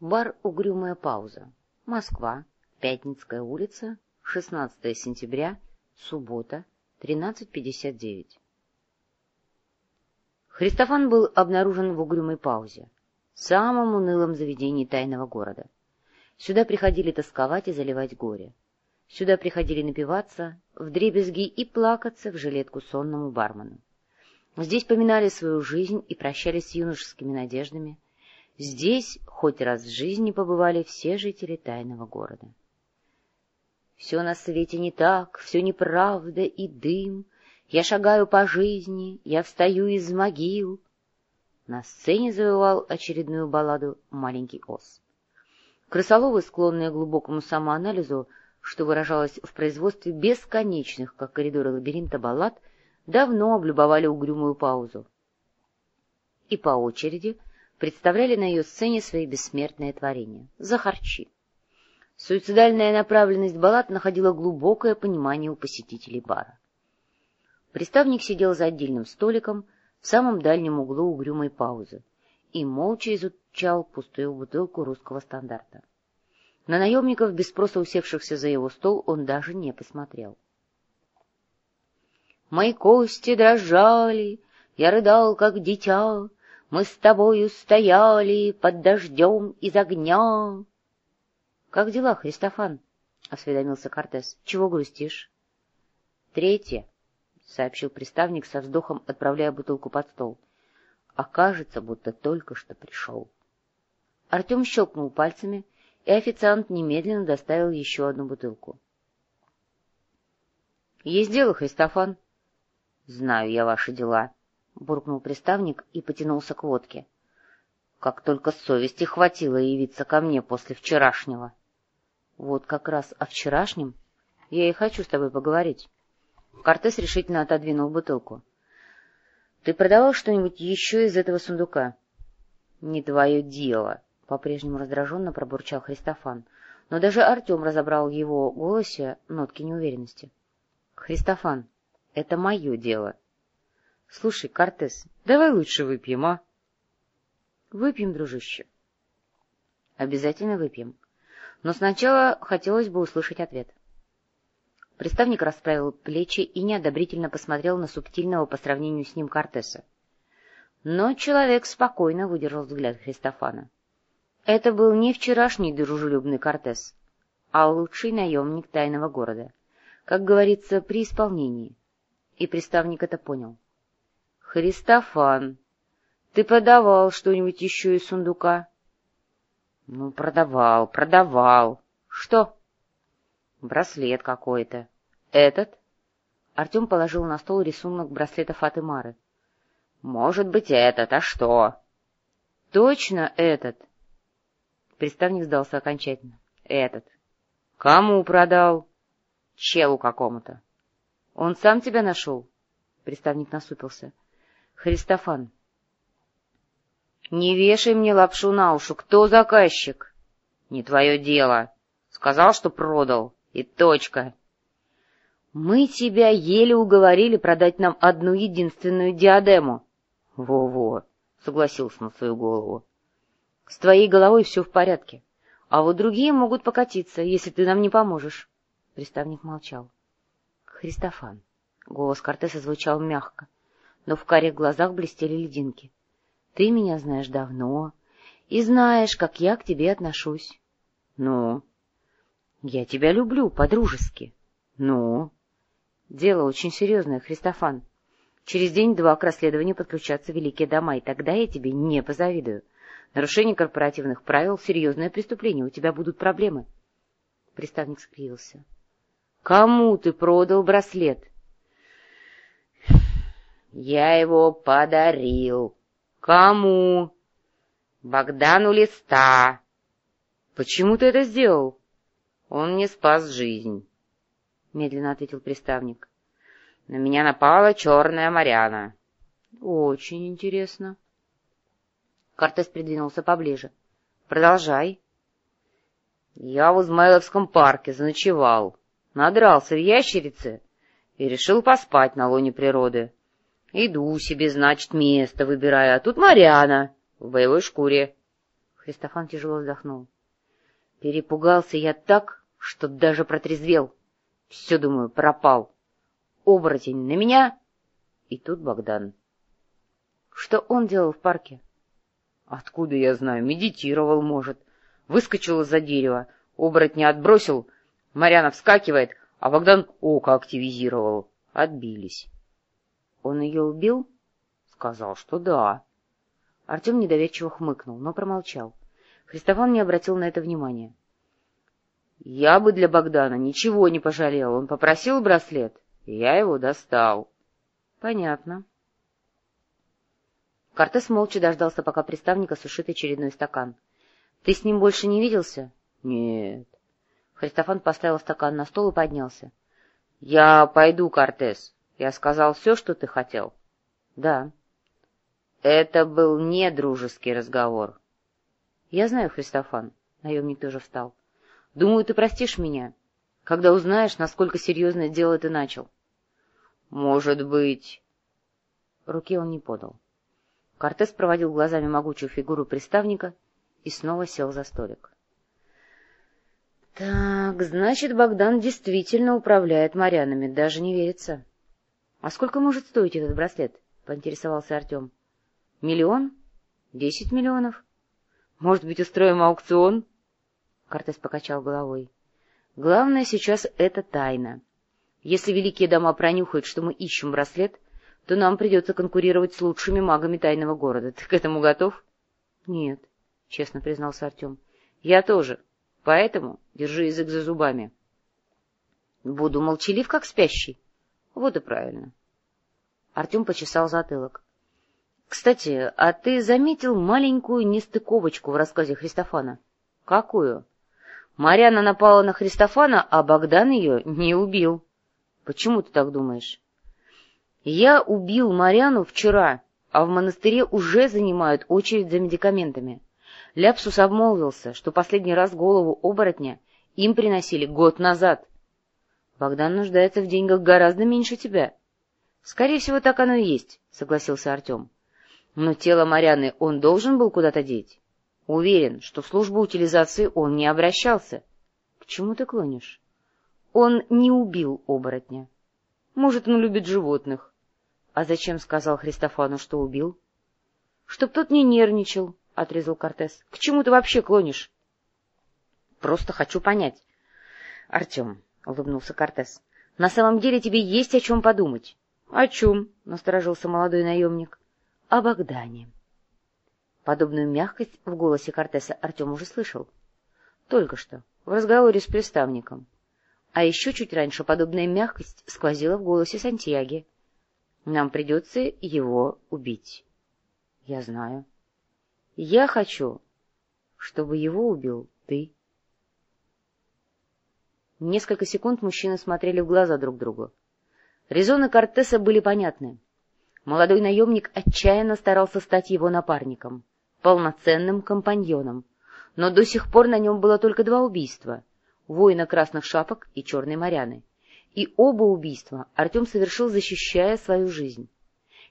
Бар «Угрюмая пауза». Москва. Пятницкая улица. 16 сентября. Суббота. 13.59. Христофан был обнаружен в угрюмой паузе, самом унылом заведении тайного города. Сюда приходили тосковать и заливать горе. Сюда приходили напиваться, вдребезги и плакаться в жилетку сонному бармену. Здесь поминали свою жизнь и прощались с юношескими надеждами. Здесь хоть раз в жизни побывали все жители тайного города. Все на свете не так, все неправда и дым. Я шагаю по жизни, я встаю из могил. На сцене завывал очередную балладу маленький ос. Крысоловы, склонные к глубокому самоанализу, что выражалось в производстве бесконечных, как коридоры лабиринта баллад, давно облюбовали угрюмую паузу. И по очереди представляли на ее сцене свои бессмертные творения — захарчи. Суицидальная направленность баллад находила глубокое понимание у посетителей бара. Приставник сидел за отдельным столиком в самом дальнем углу угрюмой паузы и молча изучал пустую бутылку русского стандарта. На наемников, без спроса усевшихся за его стол, он даже не посмотрел. Мои кости дрожали, я рыдал, как дитя, Мы с тобою стояли под дождем из огня. — Как дела, Христофан? — осведомился Кортес. — Чего грустишь? — Третье, — сообщил приставник со вздохом, отправляя бутылку под стол. — А кажется, будто только что пришел. Артем щелкнул пальцами — и официант немедленно доставил еще одну бутылку. — Есть дело, Христофан? — Знаю я ваши дела, — буркнул приставник и потянулся к водке. — Как только совести хватило явиться ко мне после вчерашнего. — Вот как раз о вчерашнем я и хочу с тобой поговорить. Кортес решительно отодвинул бутылку. — Ты продавал что-нибудь еще из этого сундука? — Не твое дело, — по-прежнему раздраженно пробурчал Христофан, но даже Артем разобрал в его голосе нотки неуверенности. — Христофан, это мое дело. — Слушай, Кортес, давай лучше выпьем, а? — Выпьем, дружище. — Обязательно выпьем. Но сначала хотелось бы услышать ответ. Приставник расправил плечи и неодобрительно посмотрел на субтильного по сравнению с ним Кортеса. Но человек спокойно выдержал взгляд Христофана. Это был не вчерашний дружелюбный Кортес, а лучший наемник тайного города, как говорится, при исполнении. И приставник это понял. — Христофан, ты продавал что-нибудь еще из сундука? — Ну, продавал, продавал. — Что? — Браслет какой-то. — Этот? Артем положил на стол рисунок браслета Фатымары. — Может быть, этот, а что? — Точно этот. — Приставник сдался окончательно. — Этот. — Кому продал? — Челу какому-то. — Он сам тебя нашел? Приставник насупился. — Христофан. — Не вешай мне лапшу на уши. Кто заказчик? — Не твое дело. Сказал, что продал. И точка. — Мы тебя еле уговорили продать нам одну единственную диадему. Во — Во-во, — согласился на свою голову. С твоей головой все в порядке, а вот другие могут покатиться, если ты нам не поможешь. Приставник молчал. — Христофан. Голос Кортеса звучал мягко, но в карих глазах блестели лединки. — Ты меня знаешь давно и знаешь, как я к тебе отношусь. — Ну? — Я тебя люблю по-дружески. — Ну? — Дело очень серьезное, Христофан. Через день-два к расследованию подключатся великие дома, и тогда я тебе не позавидую. — Нарушение корпоративных правил — серьезное преступление, у тебя будут проблемы. Приставник скривился. — Кому ты продал браслет? — Я его подарил. — Кому? — Богдану Листа. — Почему ты это сделал? — Он мне спас жизнь, — медленно ответил приставник. — На меня напала черная Марьяна. — Очень интересно. — Кортес придвинулся поближе. — Продолжай. — Я в Измайловском парке заночевал, надрался в ящерице и решил поспать на лоне природы. Иду себе, значит, место выбирая, а тут Марьяна в боевой шкуре. Христофан тяжело вздохнул. Перепугался я так, что даже протрезвел. Все, думаю, пропал. Оборотень на меня. И тут Богдан. Что он делал в парке? Откуда я знаю? Медитировал, может. Выскочил из-за дерева, оборотня отбросил, Марьяна вскакивает, а Богдан око активизировал. Отбились. Он ее убил? Сказал, что да. Артем недоверчиво хмыкнул, но промолчал. Христофан не обратил на это внимания. Я бы для Богдана ничего не пожалел. Он попросил браслет, и я его достал. Понятно. Кортес молча дождался, пока приставник осушит очередной стакан. — Ты с ним больше не виделся? — Нет. Христофан поставил стакан на стол и поднялся. — Я пойду, Кортес. Я сказал все, что ты хотел? — Да. — Это был не дружеский разговор. — Я знаю, Христофан. Наемник тоже встал. — Думаю, ты простишь меня, когда узнаешь, насколько серьезное дело ты начал. — Может быть... Руки он не подал. Кортес проводил глазами могучую фигуру приставника и снова сел за столик. — Так, значит, Богдан действительно управляет морянами, даже не верится. — А сколько может стоить этот браслет? — поинтересовался Артем. — Миллион? Десять миллионов? Может быть, устроим аукцион? Кортес покачал головой. — Главное сейчас — это тайна. Если великие дома пронюхают, что мы ищем браслет, то нам придется конкурировать с лучшими магами тайного города. Ты к этому готов? — Нет, — честно признался Артем. — Я тоже. Поэтому держи язык за зубами. — Буду молчалив, как спящий. — Вот и правильно. Артем почесал затылок. — Кстати, а ты заметил маленькую нестыковочку в рассказе Христофана? — Какую? — Марьяна напала на Христофана, а Богдан ее не убил. — Почему ты так думаешь? Я убил Марьяну вчера, а в монастыре уже занимают очередь за медикаментами. Ляпсус обмолвился, что последний раз голову оборотня им приносили год назад. Богдан нуждается в деньгах гораздо меньше тебя. — Скорее всего, так оно и есть, — согласился Артем. Но тело Марьяны он должен был куда-то деть. Уверен, что в службу утилизации он не обращался. — К чему ты клонишь? — Он не убил оборотня. Может, он любит животных. — А зачем сказал Христофану, что убил? — Чтоб тот не нервничал, — отрезал Кортес. — К чему ты вообще клонишь? — Просто хочу понять. — Артем, — улыбнулся Кортес, — на самом деле тебе есть о чем подумать. — О чем? — насторожился молодой наемник. — О Богдане. Подобную мягкость в голосе Кортеса Артем уже слышал. Только что, в разговоре с приставником. А еще чуть раньше подобная мягкость сквозила в голосе Сантьяги. Нам придется его убить. Я знаю. Я хочу, чтобы его убил ты. Несколько секунд мужчины смотрели в глаза друг другу. Резоны Кортеса были понятны. Молодой наемник отчаянно старался стать его напарником, полноценным компаньоном, но до сих пор на нем было только два убийства — воина красных шапок и черной моряны — и оба убийства Артем совершил, защищая свою жизнь.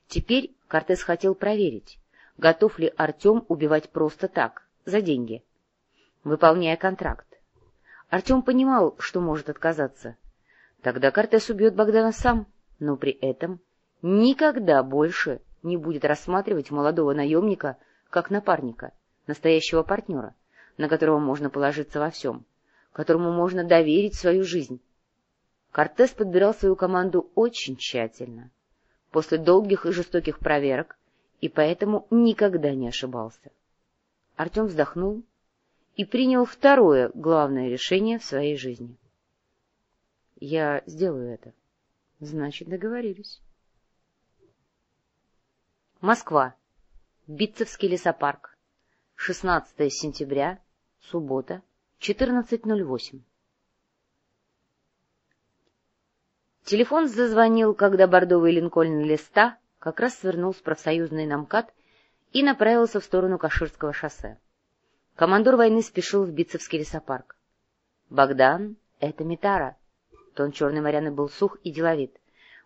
Теперь Кортес хотел проверить, готов ли Артем убивать просто так, за деньги, выполняя контракт. Артем понимал, что может отказаться. Тогда Кортес убьет Богдана сам, но при этом никогда больше не будет рассматривать молодого наемника как напарника, настоящего партнера, на которого можно положиться во всем, которому можно доверить свою жизнь, Кортес подбирал свою команду очень тщательно, после долгих и жестоких проверок, и поэтому никогда не ошибался. Артем вздохнул и принял второе главное решение в своей жизни. — Я сделаю это. — Значит, договорились. Москва. Битцевский лесопарк. 16 сентября. Суббота. 14.08. Телефон зазвонил, когда бордовый линкольн листа как раз свернул с профсоюзной на и направился в сторону Каширского шоссе. Командор войны спешил в Битцевский лесопарк. — Богдан, это Митара. Тон черной моряны был сух и деловит.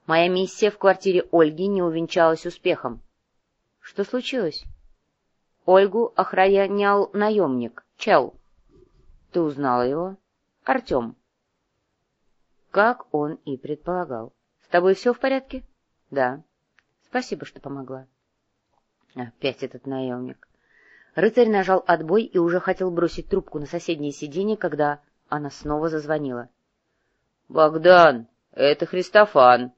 Моя миссия в квартире Ольги не увенчалась успехом. — Что случилось? Ольгу охранял наемник, Чел. Ты узнала его? Артем. Как он и предполагал. С тобой все в порядке? Да. Спасибо, что помогла. Опять этот наемник. Рыцарь нажал отбой и уже хотел бросить трубку на соседнее сиденье, когда она снова зазвонила. — Богдан, это Христофан.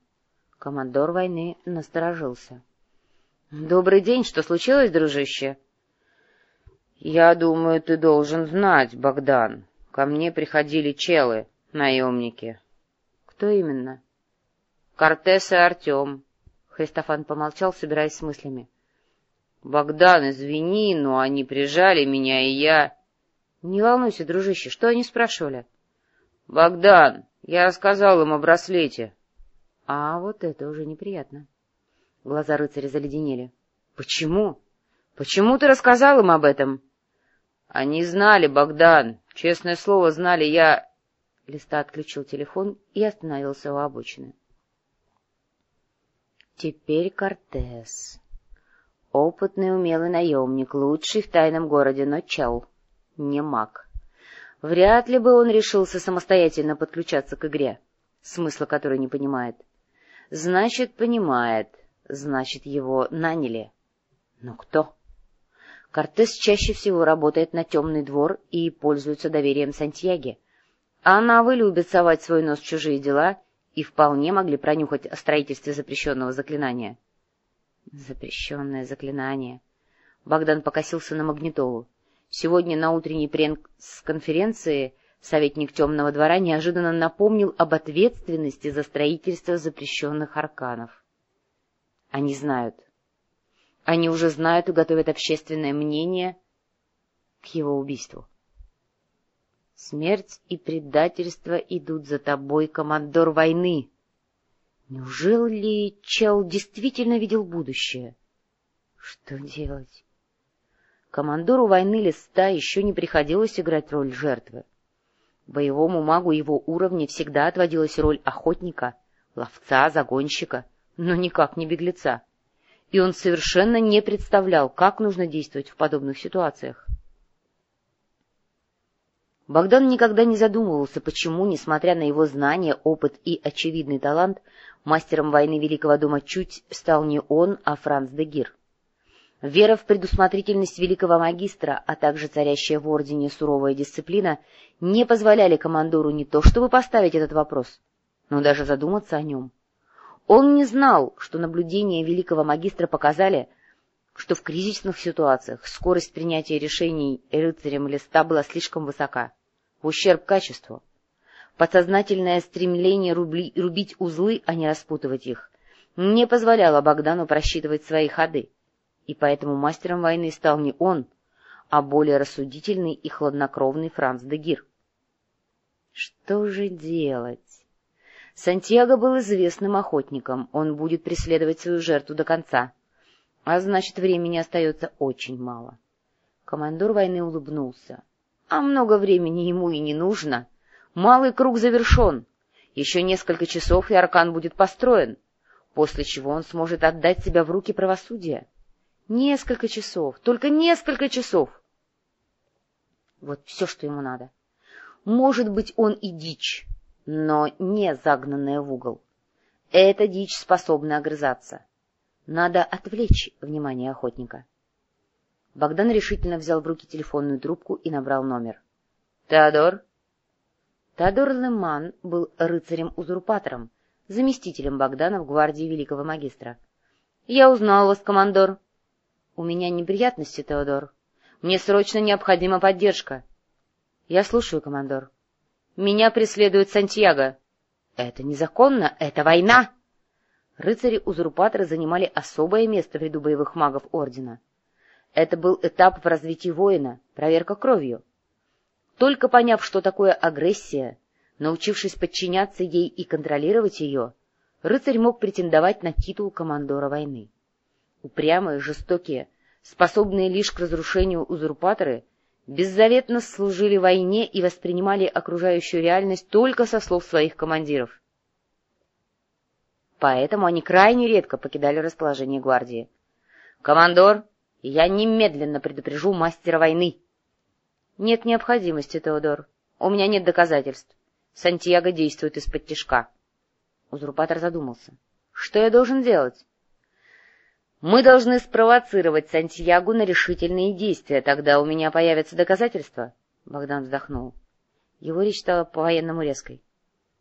Командор войны насторожился. — Добрый день, что случилось, дружище? — Я думаю, ты должен знать, Богдан. Ко мне приходили челы, наемники. — Кто именно? — Кортес и Артем. Христофан помолчал, собираясь с мыслями. — Богдан, извини, но они прижали меня, и я... — Не волнуйся, дружище, что они спрашивали? — Богдан, я рассказал им о браслете. — А вот это уже неприятно. Глаза рыцаря заледенели. — Почему? Почему ты рассказал им об этом? — Они знали, Богдан. Честное слово, знали. Я... Листа отключил телефон и остановился у обочины. Теперь Кортес. Опытный, умелый наемник, лучший в тайном городе, но чел, не маг. Вряд ли бы он решился самостоятельно подключаться к игре, смысла которой не понимает. Значит, понимает, значит, его наняли. Но кто? Кортес чаще всего работает на темный двор и пользуется доверием Сантьяги. А навы любят совать свой нос в чужие дела и вполне могли пронюхать о строительстве запрещенного заклинания. Запрещенное заклинание. Богдан покосился на магнитолу. Сегодня на утренней пресс-конференции советник Темного двора неожиданно напомнил об ответственности за строительство запрещенных арканов. Они знают. Они уже знают и готовят общественное мнение к его убийству. Смерть и предательство идут за тобой, командор войны. Неужели Чел действительно видел будущее? Что делать? Командору войны Листа еще не приходилось играть роль жертвы. Боевому магу его уровня всегда отводилась роль охотника, ловца, загонщика, но никак не беглеца. И он совершенно не представлял, как нужно действовать в подобных ситуациях. Богдан никогда не задумывался, почему, несмотря на его знания, опыт и очевидный талант, мастером войны Великого дома чуть стал не он, а Франц де Гир. Вера в предусмотрительность великого магистра, а также царящая в ордене суровая дисциплина не позволяли командору не то чтобы поставить этот вопрос, но даже задуматься о нем. Он не знал, что наблюдения великого магистра показали, что в кризисных ситуациях скорость принятия решений рыцарем листа была слишком высока, в ущерб качеству. Подсознательное стремление рубли, рубить узлы, а не распутывать их, не позволяло Богдану просчитывать свои ходы и поэтому мастером войны стал не он, а более рассудительный и хладнокровный Франц де Гир. Что же делать? Сантьяго был известным охотником, он будет преследовать свою жертву до конца, а значит, времени остается очень мало. Командор войны улыбнулся. А много времени ему и не нужно. Малый круг завершен. Еще несколько часов, и аркан будет построен, после чего он сможет отдать себя в руки правосудия. Несколько часов, только несколько часов. Вот все, что ему надо. Может быть, он и дичь, но не загнанная в угол. Эта дичь способна огрызаться. Надо отвлечь внимание охотника. Богдан решительно взял в руки телефонную трубку и набрал номер. — Теодор? Теодор Леман был рыцарем-узурпатором, заместителем Богдана в гвардии великого магистра. — Я узнал вас, командор. —— У меня неприятности, Теодор. Мне срочно необходима поддержка. — Я слушаю, командор. — Меня преследует Сантьяго. — Это незаконно, это война! Рыцари-узурпаторы занимали особое место в ряду боевых магов Ордена. Это был этап в развитии воина, проверка кровью. Только поняв, что такое агрессия, научившись подчиняться ей и контролировать ее, рыцарь мог претендовать на титул командора войны. Упрямые, жестокие, способные лишь к разрушению узурпаторы, беззаветно служили войне и воспринимали окружающую реальность только со слов своих командиров. Поэтому они крайне редко покидали расположение гвардии. — Командор, Я немедленно предупрежу мастера войны. — Нет необходимости, Теодор. У меня нет доказательств. Сантьяго действует из-под тишка. Узурпатор задумался. — Что я должен делать? — Мы должны спровоцировать Сантьягу на решительные действия. Тогда у меня появятся доказательства. Богдан вздохнул. Его речь стала по-военному резкой.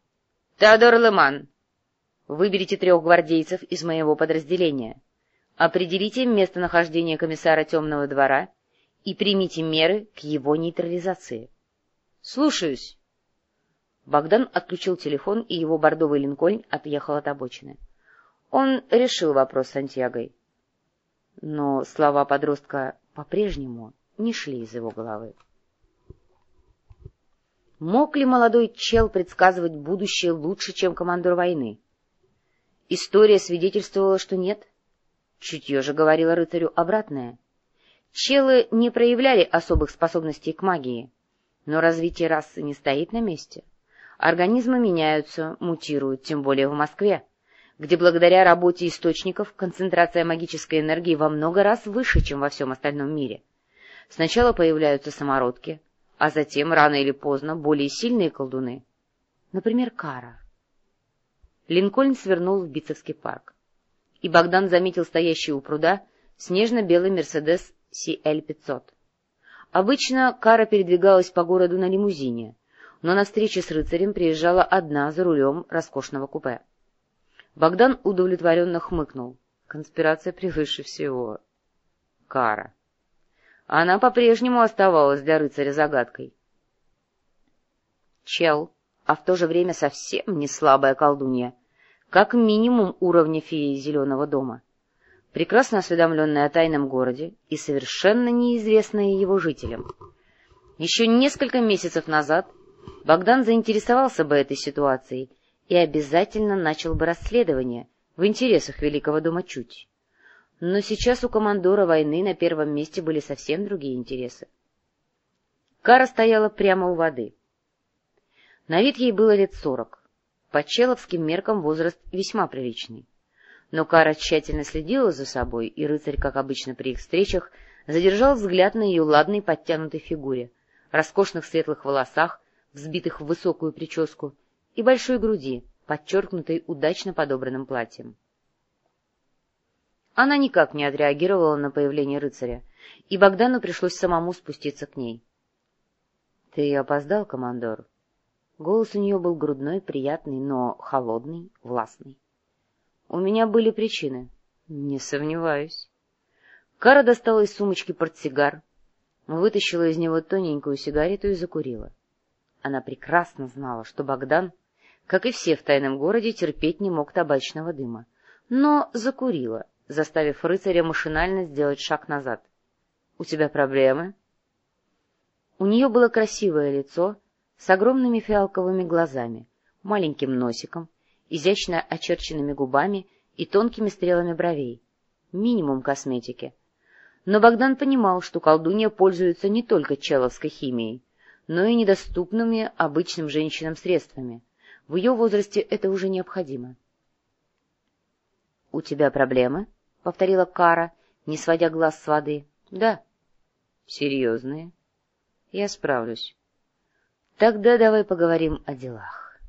— Теодор Леман, выберите трех гвардейцев из моего подразделения. Определите местонахождение комиссара Темного двора и примите меры к его нейтрализации. — Слушаюсь. Богдан отключил телефон, и его бордовый линкольн отъехал от обочины. Он решил вопрос с Сантьягой. Но слова подростка по-прежнему не шли из его головы. Мог ли молодой чел предсказывать будущее лучше, чем командор войны? История свидетельствовала, что нет. Чутье же говорило рыцарю обратное. Челы не проявляли особых способностей к магии, но развитие расы не стоит на месте. Организмы меняются, мутируют, тем более в Москве, где благодаря работе источников концентрация магической энергии во много раз выше, чем во всем остальном мире. Сначала появляются самородки, а затем, рано или поздно, более сильные колдуны. Например, Кара. Линкольн свернул в Битцевский парк. И Богдан заметил стоящий у пруда снежно-белый Мерседес CL-500. Обычно Кара передвигалась по городу на лимузине, но на встрече с рыцарем приезжала одна за рулем роскошного купе. Богдан удовлетворенно хмыкнул. Конспирация превыше всего. Кара. Она по-прежнему оставалась для рыцаря загадкой. Чел, а в то же время совсем не слабая колдунья, как минимум уровня феи Зеленого дома, прекрасно осведомленная о тайном городе и совершенно неизвестная его жителям. Еще несколько месяцев назад Богдан заинтересовался бы этой ситуацией и обязательно начал бы расследование в интересах Великого дома Чуть. Но сейчас у командора войны на первом месте были совсем другие интересы. Кара стояла прямо у воды. На вид ей было лет сорок. По человским меркам возраст весьма приличный. Но Кара тщательно следила за собой, и рыцарь, как обычно при их встречах, задержал взгляд на ее ладной подтянутой фигуре, роскошных светлых волосах, взбитых в высокую прическу, и большой груди, подчеркнутой удачно подобранным платьем. Она никак не отреагировала на появление рыцаря, и Богдану пришлось самому спуститься к ней. — Ты опоздал, командор? Голос у нее был грудной, приятный, но холодный, властный. — У меня были причины. — Не сомневаюсь. Кара достала из сумочки портсигар, вытащила из него тоненькую сигарету и закурила. Она прекрасно знала, что Богдан, как и все в тайном городе, терпеть не мог табачного дыма, но закурила — заставив рыцаря машинально сделать шаг назад. — У тебя проблемы? У нее было красивое лицо с огромными фиалковыми глазами, маленьким носиком, изящно очерченными губами и тонкими стрелами бровей. Минимум косметики. Но Богдан понимал, что колдунья пользуется не только человской химией, но и недоступными обычным женщинам средствами. В ее возрасте это уже необходимо. — У тебя проблемы? —— повторила Кара, не сводя глаз с воды. — Да. — Серьезные? — Я справлюсь. — Тогда давай поговорим о делах.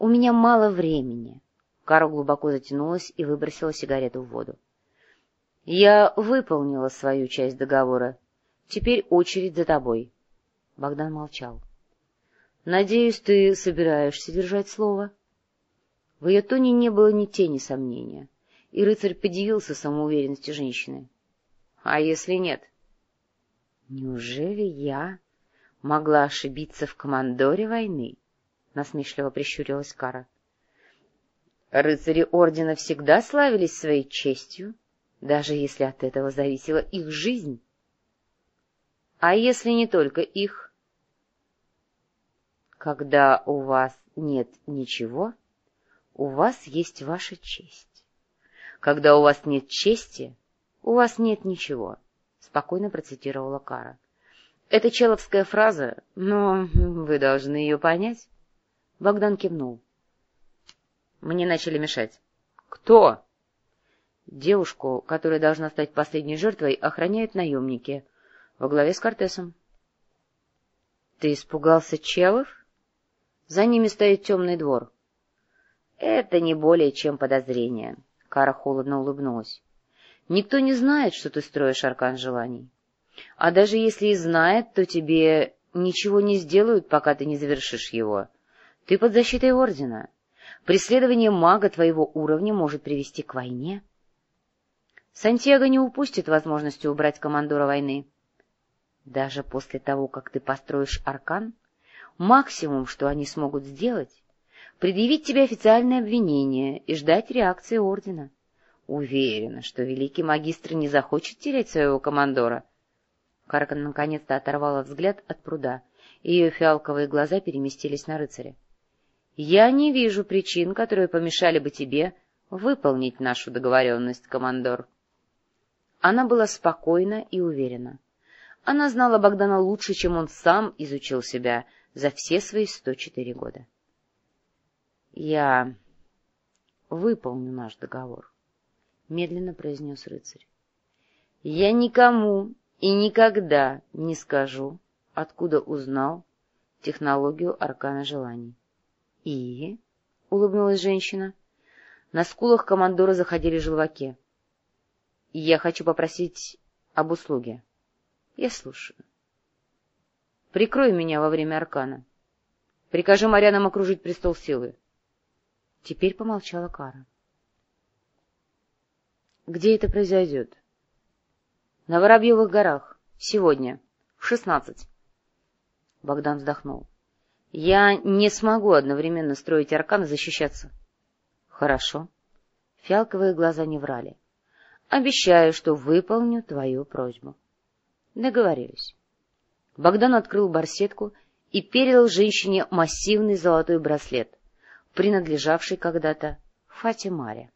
У меня мало времени. Кара глубоко затянулась и выбросила сигарету в воду. — Я выполнила свою часть договора. Теперь очередь за тобой. Богдан молчал. — Надеюсь, ты собираешься держать слово? В ее тоне не было ни тени сомнения и рыцарь подивился самоуверенности женщины. — А если нет? — Неужели я могла ошибиться в командоре войны? — насмешливо прищурилась Кара. — Рыцари Ордена всегда славились своей честью, даже если от этого зависела их жизнь. — А если не только их? — Когда у вас нет ничего, у вас есть ваша честь. «Когда у вас нет чести, у вас нет ничего», — спокойно процитировала Кара. «Это человская фраза, но вы должны ее понять». Богдан кивнул. Мне начали мешать. «Кто?» Девушку, которая должна стать последней жертвой, охраняют наемники во главе с Кортесом. — Ты испугался челов? За ними стоит темный двор. — Это не более чем подозрение. Кара холодно улыбнулась. — Никто не знает, что ты строишь аркан желаний. А даже если и знает, то тебе ничего не сделают, пока ты не завершишь его. Ты под защитой Ордена. Преследование мага твоего уровня может привести к войне. Сантьяго не упустит возможности убрать командора войны. Даже после того, как ты построишь аркан, максимум, что они смогут сделать, предъявить тебе официальное обвинение и ждать реакции Ордена. Уверена, что великий магистр не захочет терять своего командора. Каркан наконец-то оторвала взгляд от пруда, ее фиалковые глаза переместились на рыцаря. — Я не вижу причин, которые помешали бы тебе выполнить нашу договоренность, командор. Она была спокойна и уверена. Она знала Богдана лучше, чем он сам изучил себя за все свои сто четыре года. — Я выполню наш договор, — медленно произнес рыцарь. — Я никому и никогда не скажу, откуда узнал технологию аркана желаний. — И? — улыбнулась женщина. На скулах командора заходили желваки. — Я хочу попросить об услуге. — Я слушаю. — Прикрой меня во время аркана. Прикажи морянам окружить престол силы. Теперь помолчала Кара. — Где это произойдет? — На Воробьевых горах. Сегодня. В шестнадцать. Богдан вздохнул. — Я не смогу одновременно строить аркан и защищаться. — Хорошо. Фиалковые глаза не врали. — Обещаю, что выполню твою просьбу. Договорились. Богдан открыл барсетку и передал женщине массивный золотой браслет, принадлежавший когда-то Фатимаре.